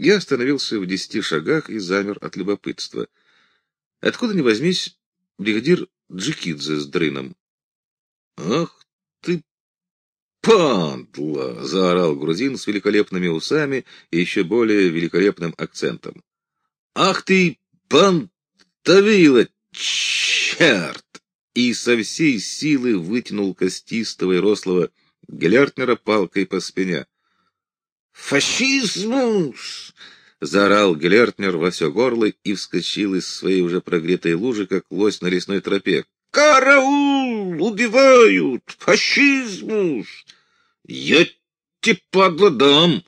Я остановился в десяти шагах и замер от любопытства. Откуда ни возьмись, бригадир Джикидзе с дрыном. — Ах ты, падла! — заорал грузин с великолепными усами и еще более великолепным акцентом. — Ах ты, пантавила, черт! И со всей силы вытянул костистого и рослого Гелертнера палкой по спине. «Фашизмус!» — заорал Гелертнер во все горло и вскочил из своей уже прогретой лужи, как лось на лесной тропе. «Караул! Убивают! Фашизмус!» «Я тебе, падла, дам!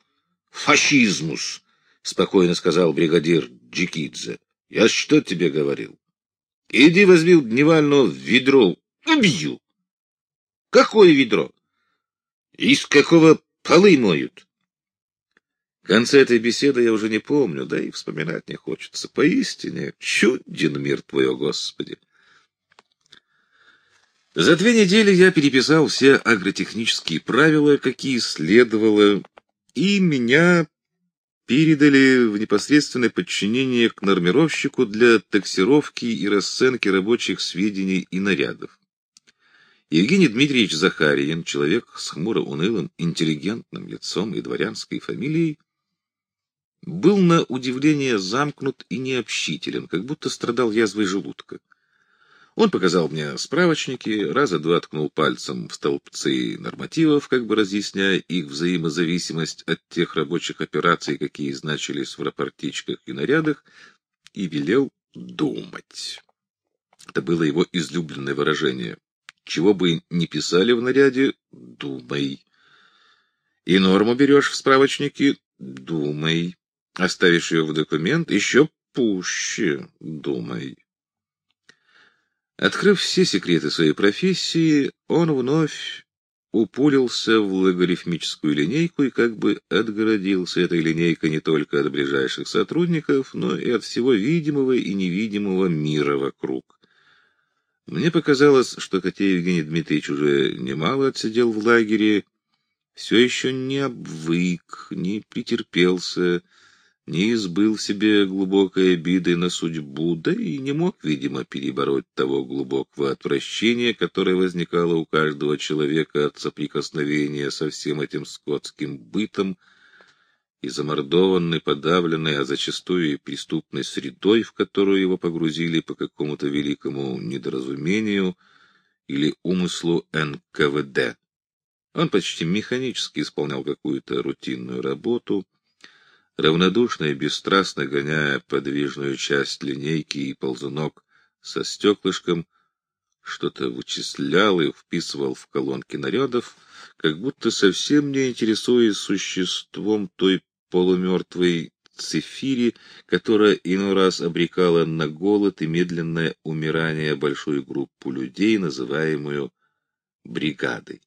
Фашизмус!» — спокойно сказал бригадир Джикидзе. «Я что тебе говорил? Иди возьми дневального в ведро. Убью!» «Какое ведро?» «Из какого полы моют?» Конца этой беседы я уже не помню, да и вспоминать не хочется. Поистине, чуден мир твой, о Господи! За две недели я переписал все агротехнические правила, какие следовало, и меня передали в непосредственное подчинение к нормировщику для таксировки и расценки рабочих сведений и нарядов. Евгений Дмитриевич Захарьин, человек с хмуро-унылым, интеллигентным лицом и дворянской фамилией, был на удивление замкнут и необщителен, как будто страдал язвой желудка. Он показал мне справочники, раза два ткнул пальцем в столбцы нормативов, как бы разъясняя их взаимозависимость от тех рабочих операций, какие значились в рапортичках и нарядах, и велел думать. Это было его излюбленное выражение. Чего бы ни писали в наряде, думай. И норму берешь в справочнике, думай. Оставишь ее в документ, еще пуще думай. Открыв все секреты своей профессии, он вновь упулился в логарифмическую линейку и как бы отгородился этой линейкой не только от ближайших сотрудников, но и от всего видимого и невидимого мира вокруг. Мне показалось, что хотя Евгений Дмитриевич уже немало отсидел в лагере, все еще не обвык, не претерпелся, не избыл себе глубокой обиды на судьбу, да и не мог, видимо, перебороть того глубокого отвращения, которое возникало у каждого человека от соприкосновения со всем этим скотским бытом и замордованной, подавленной, а зачастую и преступной средой, в которую его погрузили по какому-то великому недоразумению или умыслу НКВД. Он почти механически исполнял какую-то рутинную работу, равнодушно и бесстрастно гоняя подвижную часть линейки и ползунок со стеклышком, что-то вычислял и вписывал в колонки нарядов, как будто совсем не интересуясь существом той полумертвой цифири, которая иной раз обрекала на голод и медленное умирание большую группу людей, называемую бригадой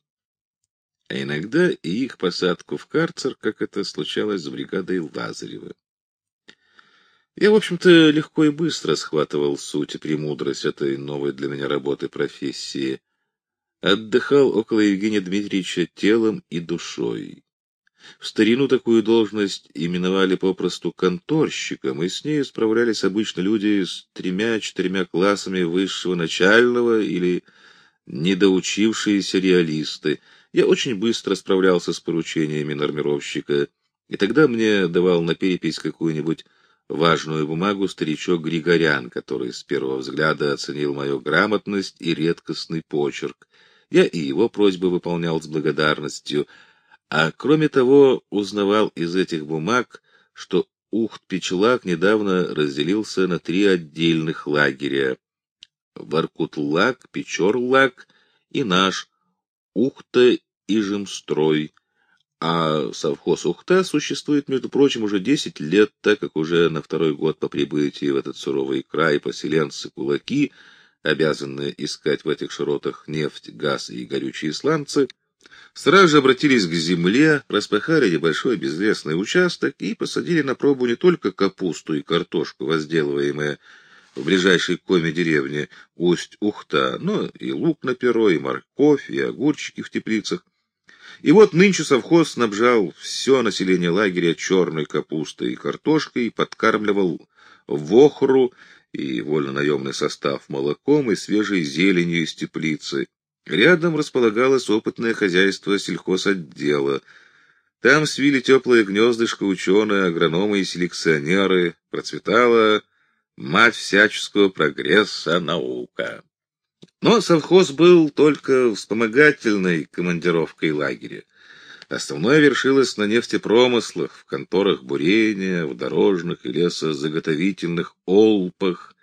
а иногда и их посадку в карцер, как это случалось с бригадой Лазарева. Я, в общем-то, легко и быстро схватывал суть и премудрость этой новой для меня работы профессии. Отдыхал около Евгения Дмитриевича телом и душой. В старину такую должность именовали попросту конторщиком, и с ней справлялись обычно люди с тремя-четырьмя классами высшего начального или недоучившиеся реалисты — я очень быстро справлялся с поручениями нормировщика, и тогда мне давал на перепись какую-нибудь важную бумагу старичок Григорян, который с первого взгляда оценил мою грамотность и редкостный почерк. Я и его просьбы выполнял с благодарностью, а кроме того узнавал из этих бумаг, что Ухт-Печлак недавно разделился на три отдельных лагеря — Воркутлак, Печорлак и наш Ухта Ижемстрой, а совхоз Ухта существует, между прочим, уже 10 лет, так как уже на второй год по прибытии в этот суровый край поселенцы-кулаки, обязанные искать в этих широтах нефть, газ и горючие сланцы, сразу же обратились к земле, распахали небольшой безлесный участок и посадили на пробу не только капусту и картошку, возделываемые в ближайшей коме деревни Усть-Ухта, но и лук на перо, и морковь, и огурчики в теплицах. И вот нынче совхоз снабжал все население лагеря черной капустой и картошкой, подкармливал вохру и вольно-наемный состав молоком и свежей зеленью из теплицы. Рядом располагалось опытное хозяйство сельхозотдела. Там свили теплое гнездышко ученые, агрономы и селекционеры. Процветала мать всяческого прогресса наука. Но совхоз был только вспомогательной командировкой лагеря. Основное вершилось на нефтепромыслах, в конторах бурения, в дорожных и лесозаготовительных олпах,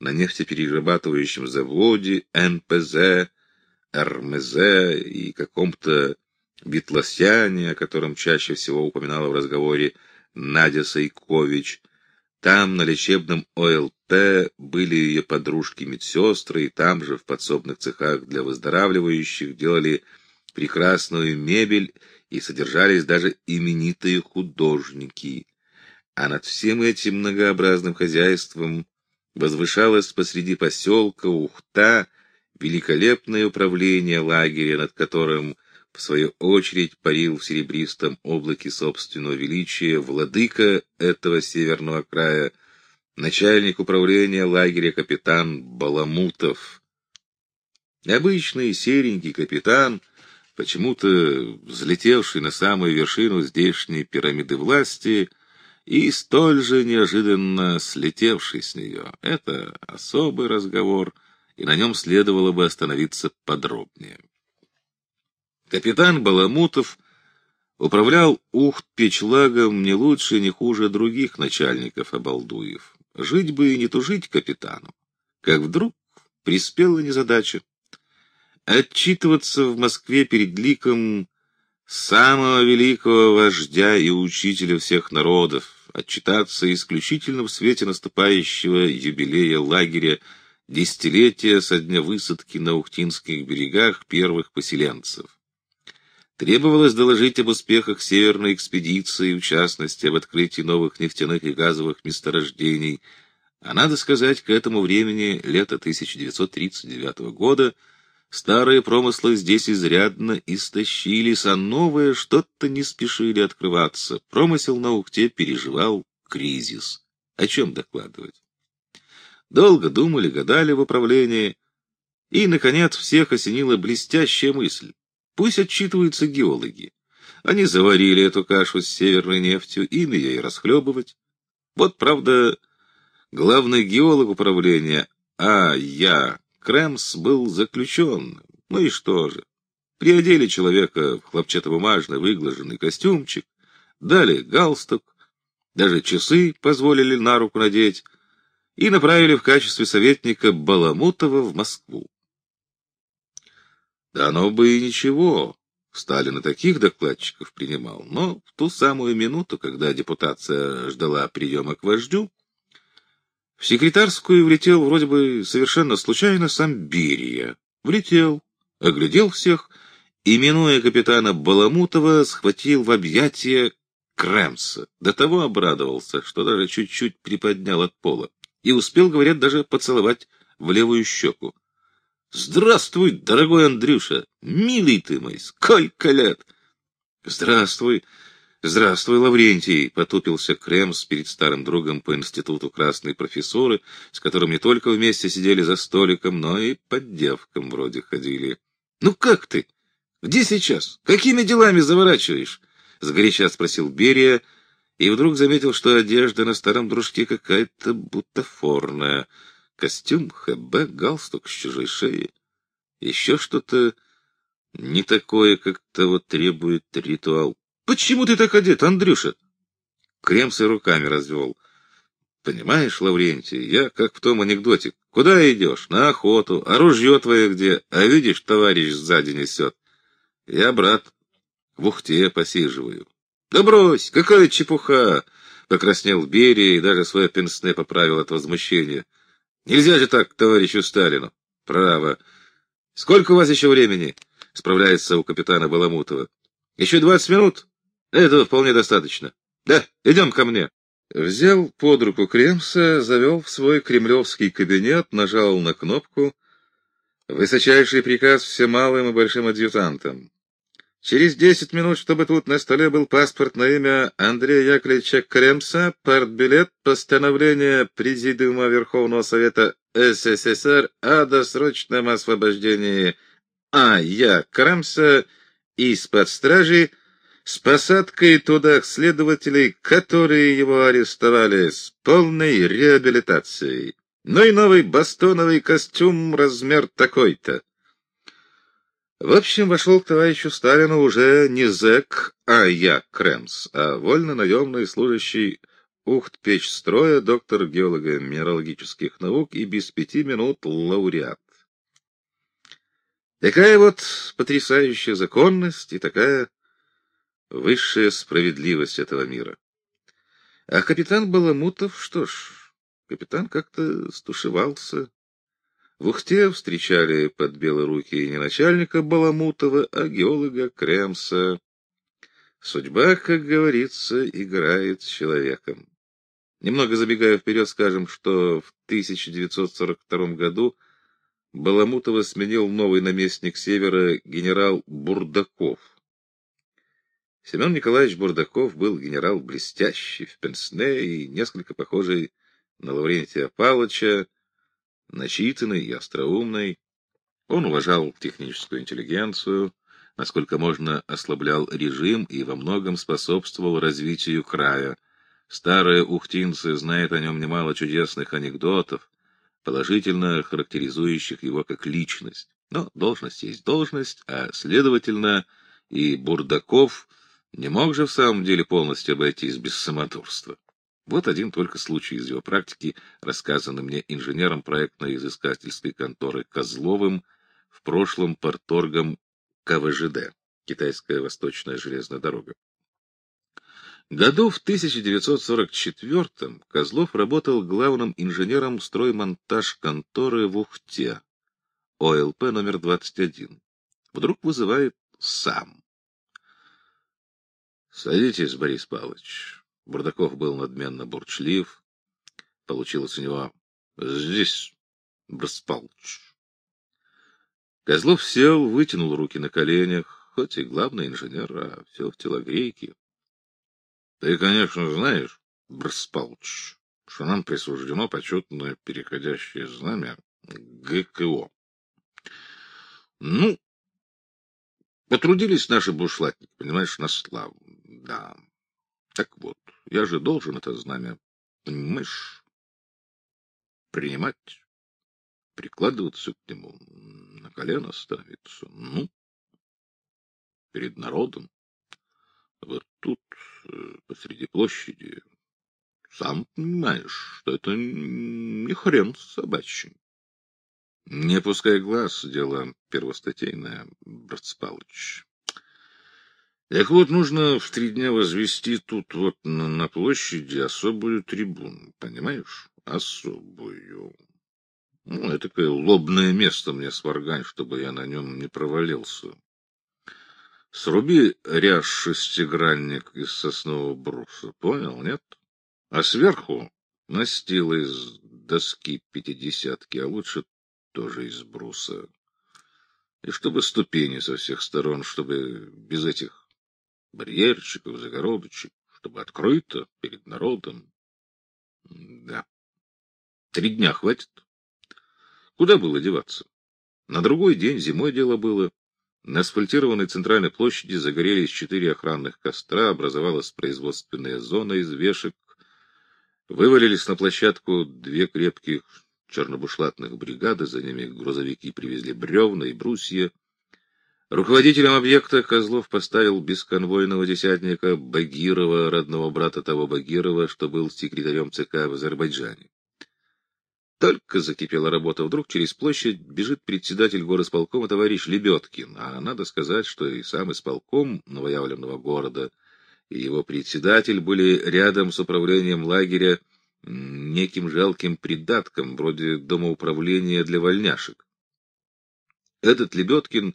на нефтеперерабатывающем заводе, НПЗ, РМЗ и каком-то Битлосяне, о котором чаще всего упоминала в разговоре Надя Сайкович. Там, на лечебном ОЛТ, были ее подружки-медсестры, и там же, в подсобных цехах для выздоравливающих, делали прекрасную мебель и содержались даже именитые художники. А над всем этим многообразным хозяйством возвышалась посреди поселка Ухта великолепное управление лагеря, над которым, в свою очередь, парил в серебристом облаке собственного величия владыка этого северного края, начальник управления лагеря капитан Баламутов. Обычный серенький капитан — почему-то взлетевший на самую вершину здешней пирамиды власти и столь же неожиданно слетевший с нее. Это особый разговор, и на нем следовало бы остановиться подробнее. Капитан Баламутов управлял Ухт-Печлагом не лучше, не хуже других начальников обалдуев. Жить бы и не тужить капитану, как вдруг приспела незадача отчитываться в Москве перед ликом самого великого вождя и учителя всех народов, отчитаться исключительно в свете наступающего юбилея лагеря десятилетия со дня высадки на Ухтинских берегах первых поселенцев. Требовалось доложить об успехах северной экспедиции, в частности, об открытии новых нефтяных и газовых месторождений, а надо сказать, к этому времени, лето 1939 года, Старые промыслы здесь изрядно истощились, а новые что-то не спешили открываться. Промысел на Ухте переживал кризис. О чем докладывать? Долго думали, гадали в управлении, и, наконец, всех осенила блестящая мысль. Пусть отчитываются геологи. Они заварили эту кашу с северной нефтью, им ее и расхлебывать. Вот, правда, главный геолог управления А. Я. Крэмс был заключен. Ну и что же? Приодели человека в хлопчатобумажный выглаженный костюмчик, дали галстук, даже часы позволили на руку надеть и направили в качестве советника Баламутова в Москву. Да оно бы и ничего. Сталин и таких докладчиков принимал, но в ту самую минуту, когда депутация ждала приема к вождю, в секретарскую влетел вроде бы совершенно случайно сам Берия. Влетел, оглядел всех и, минуя капитана Баламутова, схватил в объятия Кремса. До того обрадовался, что даже чуть-чуть приподнял от пола. И успел, говорят, даже поцеловать в левую щеку. «Здравствуй, дорогой Андрюша! Милый ты мой! Сколько лет!» «Здравствуй!» «Здравствуй, Лаврентий!» — потупился Кремс перед старым другом по институту красной профессоры, с которым не только вместе сидели за столиком, но и под девкам вроде ходили. «Ну как ты? Где сейчас? Какими делами заворачиваешь?» — сгоряча спросил Берия, и вдруг заметил, что одежда на старом дружке какая-то бутафорная. Костюм, ХБ, галстук с чужой шеи. Еще что-то не такое, как того требует ритуал. Почему ты так одет, Андрюша? Кремсы руками развел. Понимаешь, Лаврентий, я как в том анекдоте. Куда идешь? На охоту. А ружье твое где? А видишь, товарищ сзади несет. Я, брат, в ухте посиживаю. Да брось, какая чепуха! Покраснел Берия и даже свое пенсне поправил от возмущения. Нельзя же так товарищу Сталину. Право. Сколько у вас еще времени? Справляется у капитана Баламутова. Еще двадцать минут? Этого вполне достаточно. Да, идем ко мне. Взял под руку Кремса, завел в свой кремлевский кабинет, нажал на кнопку. Высочайший приказ всем малым и большим адъютантам. Через десять минут, чтобы тут на столе был паспорт на имя Андрея Яковлевича Кремса, партбилет, постановление Президиума Верховного Совета СССР о досрочном освобождении А. Я. Кремса из-под стражи с посадкой туда следователей, которые его арестовали, с полной реабилитацией. Ну и новый бастоновый костюм, размер такой-то. В общем, вошел к товарищу Сталину уже не зэк, а я, Кремс, а вольно-наемный служащий Ухт-Печстроя, доктор геолого-минералогических наук и без пяти минут лауреат. Такая вот потрясающая законность и такая высшая справедливость этого мира. А капитан Баламутов, что ж, капитан как-то стушевался, в Ухте встречали под белые руки не начальника Баламутова, а геолога Кремса. Судьба, как говорится, играет с человеком. Немного забегая вперед, скажем, что в 1942 году Баламутова сменил новый наместник Севера генерал Бурдаков. Семен Николаевич Бурдаков был генерал блестящий, в пенсне и несколько похожий на Лаврентия Павловича, начитанный и остроумный. Он уважал техническую интеллигенцию, насколько можно ослаблял режим и во многом способствовал развитию края. Старые ухтинцы знают о нем немало чудесных анекдотов, положительно характеризующих его как личность. Но должность есть должность, а, следовательно, и Бурдаков не мог же в самом деле полностью обойтись без самодурства. Вот один только случай из его практики, рассказанный мне инженером проектно-изыскательской конторы Козловым, в прошлом порторгом КВЖД, Китайская Восточная железная дорога. Году в 1944-м Козлов работал главным инженером строймонтаж конторы в Ухте, ОЛП номер 21. Вдруг вызывает сам. «Садитесь, Борис Павлович». Бурдаков был надменно бурчлив. Получилось у него «Здесь, Браспалыч». Козлов сел, вытянул руки на коленях, хоть и главный инженер, а все в телогрейке. Ты, конечно, знаешь, Браспалыч, что нам присуждено почетное переходящее знамя ГКО. Ну, потрудились наши бушлатники, понимаешь, на славу, да. Так вот, я же должен это знамя, понимаешь, принимать, прикладываться к нему, на колено ставиться, ну, перед народом. Вот тут, э, посреди площади, сам понимаешь, что это не хрен собачий. Не пускай глаз, дело первостатейное, брат Павлович. Так вот, нужно в три дня возвести тут вот на, на площади особую трибуну, понимаешь? Особую. Ну, это такое лобное место мне сваргань, чтобы я на нем не провалился. Сруби ряж шестигранник из соснового бруса, понял, нет? А сверху настил из доски пятидесятки, а лучше тоже из бруса. И чтобы ступени со всех сторон, чтобы без этих барьерчиков, загородочек, чтобы открыто перед народом. Да. Три дня хватит. Куда было деваться? На другой день, зимой дело было. На асфальтированной центральной площади загорелись четыре охранных костра, образовалась производственная зона из вешек. Вывалились на площадку две крепких чернобушлатных бригады, за ними грузовики привезли бревна и брусья. Руководителем объекта Козлов поставил бесконвойного десятника Багирова, родного брата того Багирова, что был секретарем ЦК в Азербайджане. Только закипела работа, вдруг через площадь бежит председатель горосполкома товарищ Лебедкин, а надо сказать, что и сам исполком новоявленного города, и его председатель были рядом с управлением лагеря неким жалким придатком, вроде домоуправления для вольняшек. Этот Лебедкин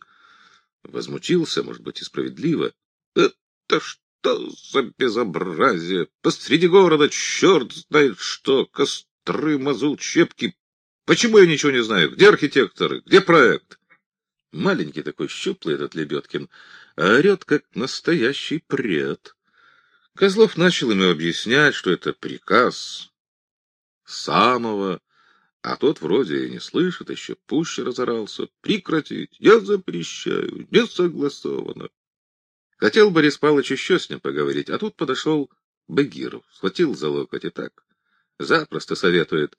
Возмутился, может быть, и справедливо. Это что за безобразие? Посреди города черт знает что, костры, мазут, щепки. Почему я ничего не знаю? Где архитекторы? Где проект? Маленький такой, щуплый этот Лебедкин, а орет, как настоящий пред. Козлов начал ему объяснять, что это приказ самого, а тот вроде и не слышит, еще пуще разорался. Прекратить, я запрещаю, не согласовано. Хотел Борис Павлович еще с ним поговорить, а тут подошел Багиров, схватил за локоть и так. Запросто советует.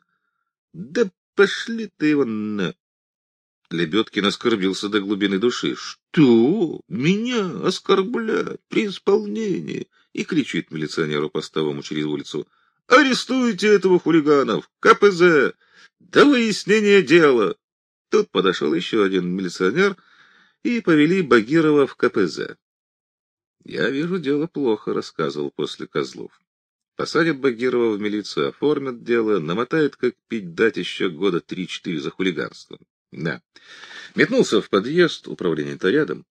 Да пошли ты его на... Лебедкин оскорбился до глубины души. «Что? Меня оскорблять при исполнении?» И кричит милиционеру постовому через улицу. «Арестуйте этого хулиганов! КПЗ! До выяснения дела!» Тут подошел еще один милиционер и повели Багирова в КПЗ. «Я вижу, дело плохо», — рассказывал после Козлов. Посадят Багирова в милицию, оформят дело, намотают, как пить дать еще года три-четыре за хулиганство. Да. Метнулся в подъезд, управление-то рядом.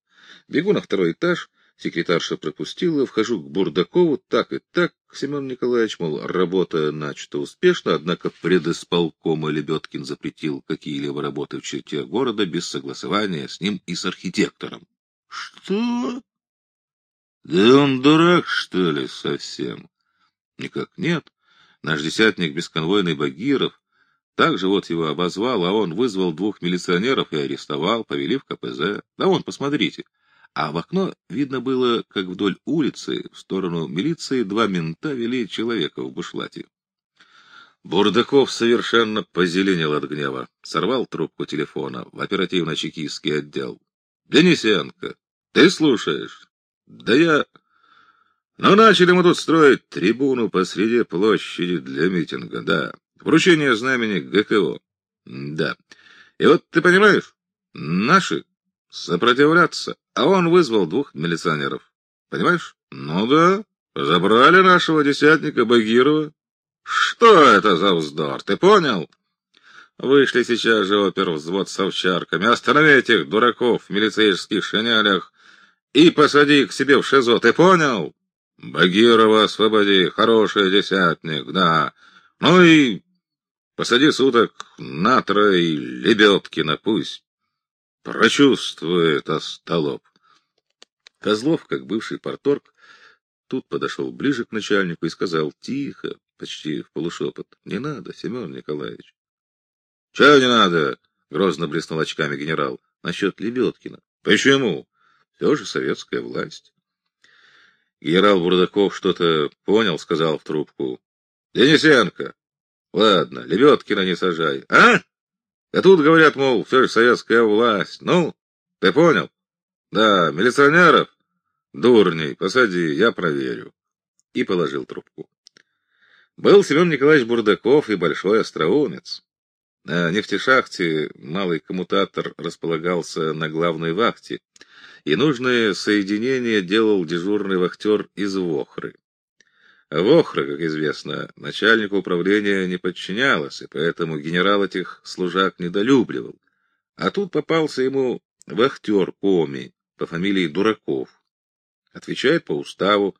Бегу на второй этаж, секретарша пропустила, вхожу к Бурдакову, так и так, Семен Николаевич, мол, работа начата успешно, однако предисполкома Лебедкин запретил какие-либо работы в черте города без согласования с ним и с архитектором. Что? Да он дурак, что ли, совсем? Никак нет. Наш десятник бесконвойный Багиров также вот его обозвал, а он вызвал двух милиционеров и арестовал, повели в КПЗ. Да вон, посмотрите. А в окно видно было, как вдоль улицы, в сторону милиции, два мента вели человека в бушлате. Бурдаков совершенно позеленел от гнева, сорвал трубку телефона в оперативно-чекистский отдел. — Денисенко, ты слушаешь? — Да я... Ну, начали мы тут строить трибуну посреди площади для митинга, да. Вручение знамени ГКО. Да. И вот ты понимаешь, наши сопротивляться, а он вызвал двух милиционеров. Понимаешь? Ну да, забрали нашего десятника Багирова. Что это за вздор, ты понял? Вышли сейчас же опервзвод с овчарками. Останови этих дураков в милицейских шинелях и посади их к себе в ШИЗО, ты понял? Багирова освободи, хороший десятник, да. Ну и Посади суток на и Лебедкина пусть прочувствует остолоп. Козлов, как бывший порторг, тут подошел ближе к начальнику и сказал тихо, почти в полушепот, «Не надо, Семен Николаевич». «Чего не надо?» — грозно блеснул очками генерал. «Насчет Лебедкина». «Почему?» «Все же советская власть». Генерал Бурдаков что-то понял, сказал в трубку. «Денисенко, Ладно, Лебедкина не сажай. А? А тут говорят, мол, все же советская власть. Ну, ты понял? Да, милиционеров? Дурней, посади, я проверю. И положил трубку. Был Семен Николаевич Бурдаков и большой остроумец. На нефтешахте малый коммутатор располагался на главной вахте, и нужное соединение делал дежурный вахтер из Вохры. Вохра, как известно, начальнику управления не подчинялась, и поэтому генерал этих служак недолюбливал. А тут попался ему вахтер Коми по фамилии Дураков. Отвечает по уставу,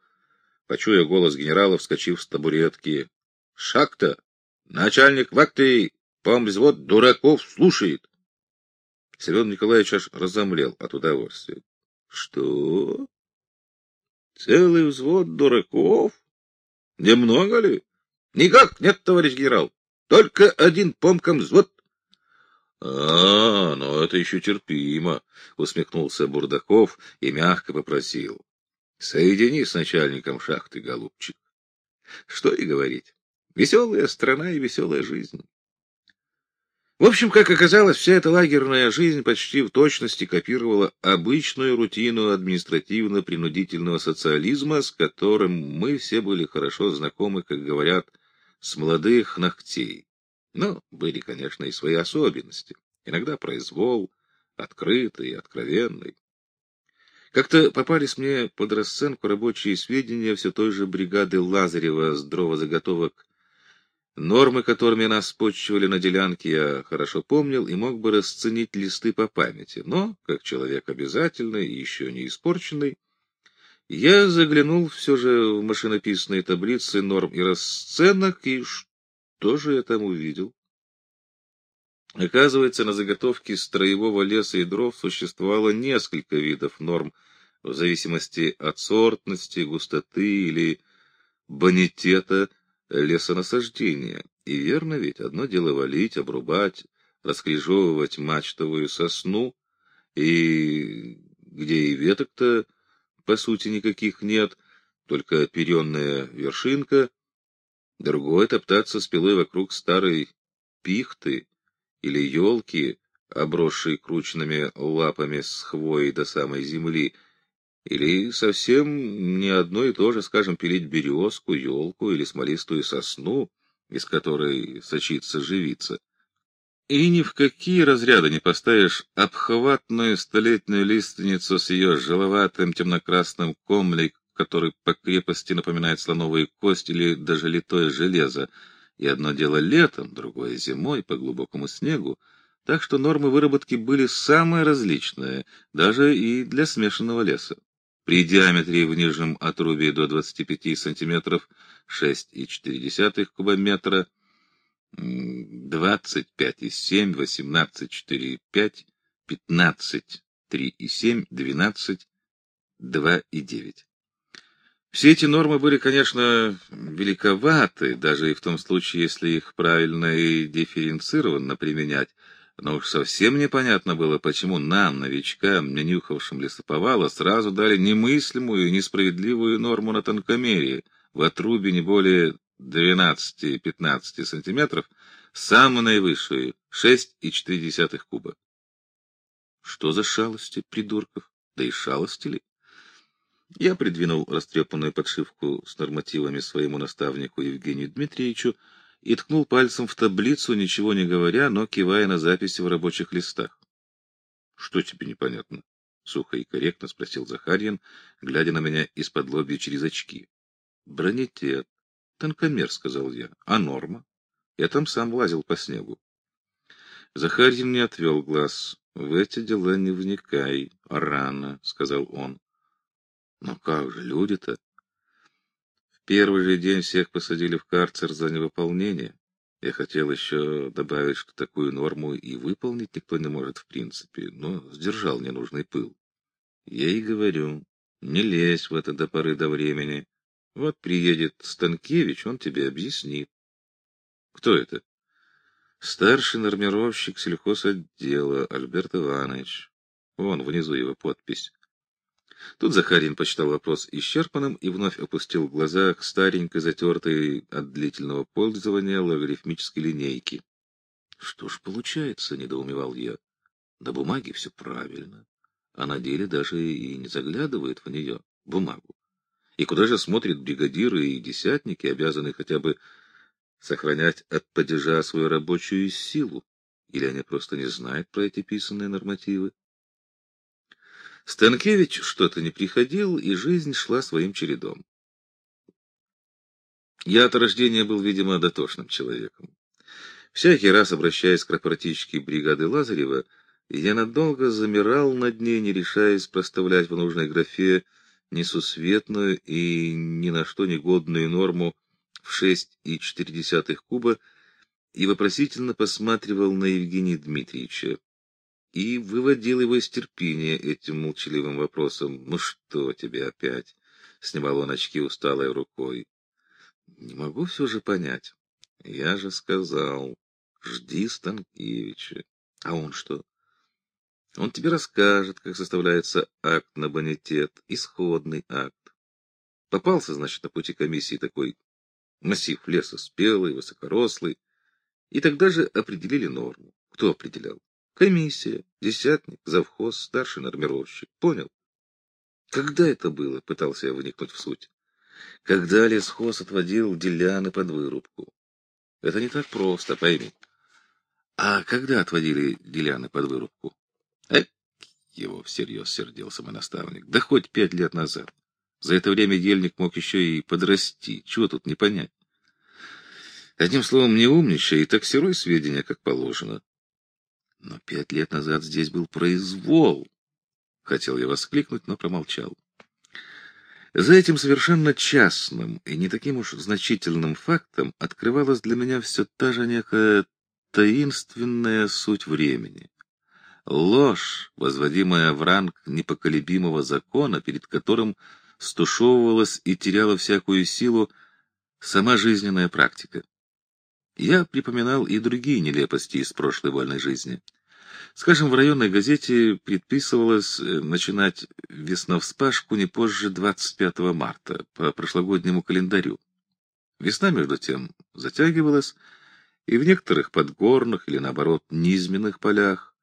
почуя голос генерала, вскочив с табуретки. «Шахта! Начальник вахты, помвзвод Дураков слушает!» Семен Николаевич аж разомлел от удовольствия. «Что? Целый взвод дураков?» Немного ли? Никак нет, товарищ генерал. Только один помком взвод. А, ну это еще терпимо, усмехнулся Бурдаков и мягко попросил. Соедини с начальником шахты, голубчик. Что и говорить. Веселая страна и веселая жизнь. В общем, как оказалось, вся эта лагерная жизнь почти в точности копировала обычную рутину административно-принудительного социализма, с которым мы все были хорошо знакомы, как говорят, с молодых ногтей. Но были, конечно, и свои особенности. Иногда произвол, открытый и откровенный. Как-то попались мне под расценку рабочие сведения все той же бригады Лазарева с дровозаготовок Нормы, которыми нас почивали на делянке, я хорошо помнил и мог бы расценить листы по памяти, но, как человек обязательный и еще не испорченный, я заглянул все же в машинописные таблицы норм и расценок, и что же я там увидел? Оказывается, на заготовке строевого леса и дров существовало несколько видов норм в зависимости от сортности, густоты или бонитета лесонасаждения. И верно ведь, одно дело валить, обрубать, раскрежевывать мачтовую сосну, и где и веток-то, по сути, никаких нет, только оперенная вершинка, другое — топтаться с пилой вокруг старой пихты или елки, обросшей крученными лапами с хвоей до самой земли, или совсем не одно и то же, скажем, пилить березку, елку или смолистую сосну, из которой сочится живица. И ни в какие разряды не поставишь обхватную столетнюю лиственницу с ее желоватым темнокрасным комлей, который по крепости напоминает слоновую кость или даже литое железо, и одно дело летом, другое зимой по глубокому снегу, так что нормы выработки были самые различные, даже и для смешанного леса. При диаметре в нижнем отрубе до 25 см 6,4 кубометра – 25,7, 18,4,5, 15, 3,7, 12, 2,9. Все эти нормы были, конечно, великоваты, даже и в том случае, если их правильно и дифференцированно применять, но уж совсем непонятно было, почему нам, новичкам, не нюхавшим лесоповала, сразу дали немыслимую и несправедливую норму на тонкомерии, в отрубе не более 12-15 сантиметров, самую наивысшую — 6,4 куба. Что за шалости, придурков? Да и шалости ли? Я придвинул растрепанную подшивку с нормативами своему наставнику Евгению Дмитриевичу и ткнул пальцем в таблицу, ничего не говоря, но кивая на записи в рабочих листах. — Что тебе непонятно? — сухо и корректно спросил Захарьин, глядя на меня из-под лобья через очки. — Бронетет, Тонкомер, — сказал я. — А норма? Я там сам лазил по снегу. Захарьин не отвел глаз. — В эти дела не вникай. Рано, — сказал он. — Но как же люди-то? Первый же день всех посадили в карцер за невыполнение. Я хотел еще добавить, что такую норму и выполнить никто не может в принципе, но сдержал ненужный пыл. Я и говорю, не лезь в это до поры до времени. Вот приедет Станкевич, он тебе объяснит. Кто это? Старший нормировщик сельхозотдела Альберт Иванович. Вон, внизу его подпись. Тут Захарин почитал вопрос исчерпанным и вновь опустил глаза к старенькой, затертой от длительного пользования логарифмической линейки. — Что ж получается, — недоумевал я. — На бумаге все правильно, а на деле даже и не заглядывает в нее, бумагу. И куда же смотрят бригадиры и десятники, обязанные хотя бы сохранять от падежа свою рабочую силу? Или они просто не знают про эти писанные нормативы? Станкевич что-то не приходил, и жизнь шла своим чередом. Я от рождения был, видимо, дотошным человеком. Всякий раз, обращаясь к корпоратичке бригады Лазарева, я надолго замирал над ней, не решаясь проставлять в нужной графе несусветную и ни на что негодную норму в 6,4 куба и вопросительно посматривал на Евгения Дмитриевича и выводил его из терпения этим молчаливым вопросом «Ну что тебе опять?» — снимал он очки усталой рукой. «Не могу все же понять. Я же сказал, жди Станкевича. А он что?» Он тебе расскажет, как составляется акт на бонитет, исходный акт. Попался, значит, на пути комиссии такой массив леса спелый, высокорослый. И тогда же определили норму. Кто определял? Комиссия, десятник, завхоз, старший нормировщик. Понял? Когда это было? Пытался я вникнуть в суть. Когда лесхоз отводил деляны под вырубку. Это не так просто, пойми. А когда отводили деляны под вырубку? Эк, его всерьез сердился мой наставник. Да хоть пять лет назад. За это время ельник мог еще и подрасти. Чего тут не понять? Одним словом, не умничай и таксируй сведения, как положено. Но пять лет назад здесь был произвол. Хотел я воскликнуть, но промолчал. За этим совершенно частным и не таким уж значительным фактом открывалась для меня все та же некая таинственная суть времени. ложь, возводимая в ранг непоколебимого закона, перед которым стушевывалась и теряла всякую силу сама жизненная практика. Я припоминал и другие нелепости из прошлой вольной жизни. Скажем, в районной газете предписывалось э, начинать весновспашку не позже 25 марта, по прошлогоднему календарю. Весна, между тем, затягивалась, и в некоторых подгорных или, наоборот, низменных полях,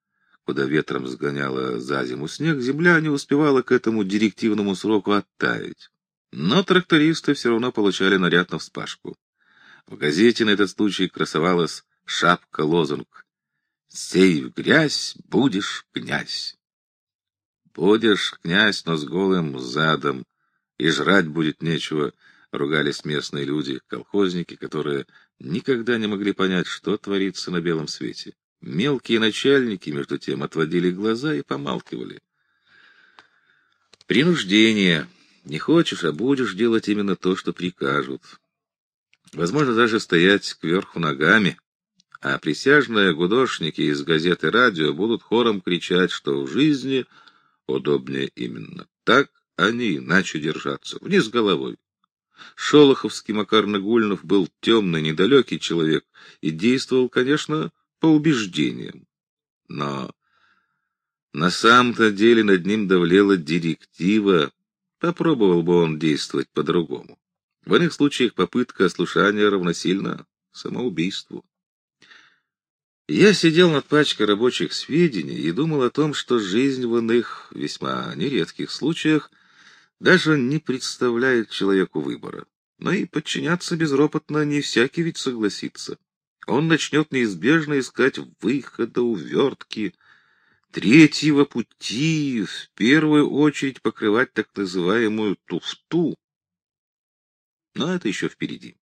куда ветром сгоняло за зиму снег, земля не успевала к этому директивному сроку оттаять. Но трактористы все равно получали наряд на вспашку. В газете на этот случай красовалась шапка-лозунг «Сей в грязь, будешь князь». «Будешь князь, но с голым задом, и жрать будет нечего», — ругались местные люди, колхозники, которые никогда не могли понять, что творится на белом свете. Мелкие начальники, между тем, отводили глаза и помалкивали. Принуждение. Не хочешь, а будешь делать именно то, что прикажут. Возможно, даже стоять кверху ногами. А присяжные гудошники из газеты радио будут хором кричать, что в жизни удобнее именно так, а не иначе держаться, вниз головой. Шолоховский Макар Нагульнов был темный, недалекий человек и действовал, конечно, по убеждениям. Но на самом-то деле над ним давлела директива, попробовал бы он действовать по-другому. В иных случаях попытка ослушания равносильно самоубийству. Я сидел над пачкой рабочих сведений и думал о том, что жизнь в иных, весьма нередких случаях даже не представляет человеку выбора. Но и подчиняться безропотно не всякий ведь согласится. Он начнет неизбежно искать выхода, увертки, третьего пути, в первую очередь покрывать так называемую туфту. Но это еще впереди.